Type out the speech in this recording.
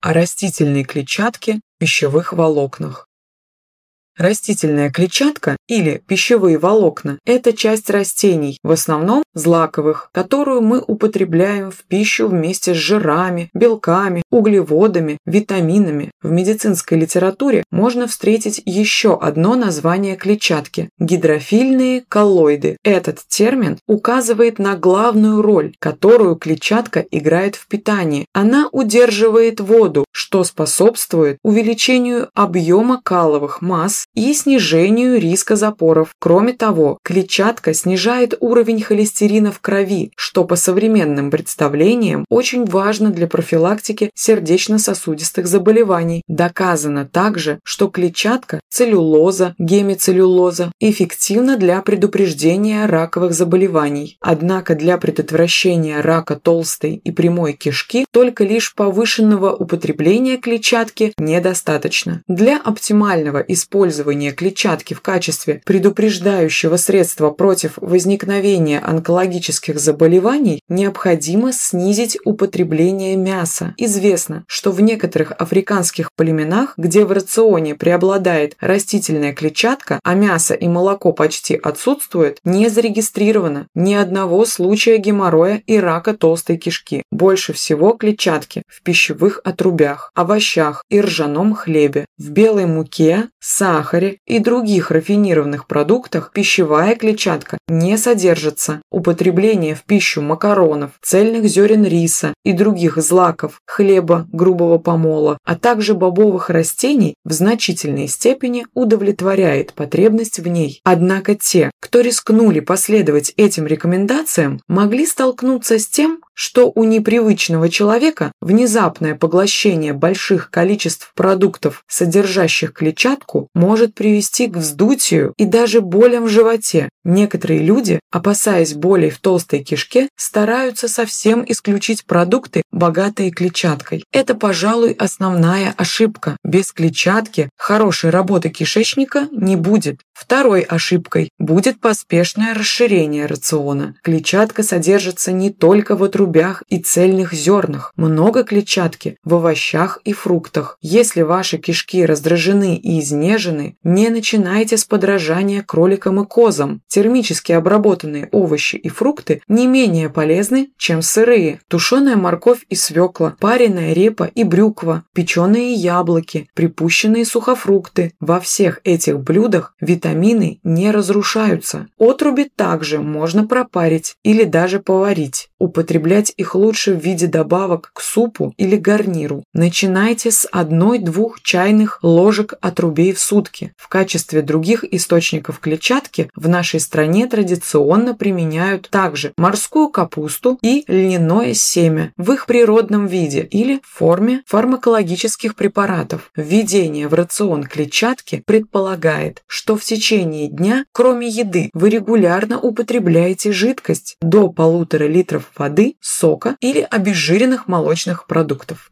о растительной клетчатке пищевых волокнах. Растительная клетчатка или пищевые волокна – это часть растений, в основном злаковых, которую мы употребляем в пищу вместе с жирами, белками, углеводами, витаминами. В медицинской литературе можно встретить еще одно название клетчатки – гидрофильные коллоиды. Этот термин указывает на главную роль, которую клетчатка играет в питании. Она удерживает воду, что способствует увеличению объема каловых масс и снижению риска запоров. Кроме того, клетчатка снижает уровень холестерина в крови, что по современным представлениям очень важно для профилактики сердечно-сосудистых заболеваний. Доказано также, что клетчатка, целлюлоза, гемицеллюлоза эффективна для предупреждения раковых заболеваний. Однако для предотвращения рака толстой и прямой кишки только лишь повышенного употребления клетчатки недостаточно. Для оптимального использования использование клетчатки в качестве предупреждающего средства против возникновения онкологических заболеваний необходимо снизить употребление мяса. Известно, что в некоторых африканских племенах, где в рационе преобладает растительная клетчатка, а мясо и молоко почти отсутствуют, не зарегистрировано ни одного случая геморроя и рака толстой кишки. Больше всего клетчатки в пищевых отрубях, овощах и ржаном хлебе, в белой муке, сахаре, сахаре и других рафинированных продуктах пищевая клетчатка не содержится. Употребление в пищу макаронов, цельных зерен риса и других злаков, хлеба грубого помола, а также бобовых растений в значительной степени удовлетворяет потребность в ней. Однако те, кто рискнули последовать этим рекомендациям, могли столкнуться с тем, что у непривычного человека внезапное поглощение больших количеств продуктов, содержащих клетчатку, может привести к вздутию и даже болям в животе. Некоторые люди, опасаясь болей в толстой кишке, стараются совсем исключить продукты, богатые клетчаткой. Это, пожалуй, основная ошибка. Без клетчатки хорошей работы кишечника не будет. Второй ошибкой будет поспешное расширение рациона. Клетчатка содержится не только в отрубях и цельных зернах, много клетчатки в овощах и фруктах. Если ваши кишки раздражены и изнежены, не начинайте с подражания кроликам и козам. Термически обработанные овощи и фрукты не менее полезны, чем сырые. Тушеная морковь и свекла, пареная репа и брюква, печеные яблоки, припущенные сухофрукты. Во всех этих блюдах витамины не разрушаются. Отруби также можно пропарить или даже поварить. Употреблять их лучше в виде добавок к супу или гарниру. Начинайте с одной-двух чайных ложек отрубей в сутки. В качестве других источников клетчатки в нашей стране традиционно применяют также морскую капусту и льняное семя в их природном виде или форме фармакологических препаратов. Введение в рацион клетчатки предполагает, что в течение дня, кроме еды, вы регулярно употребляете жидкость до полутора литров воды, сока или обезжиренных молочных продуктов.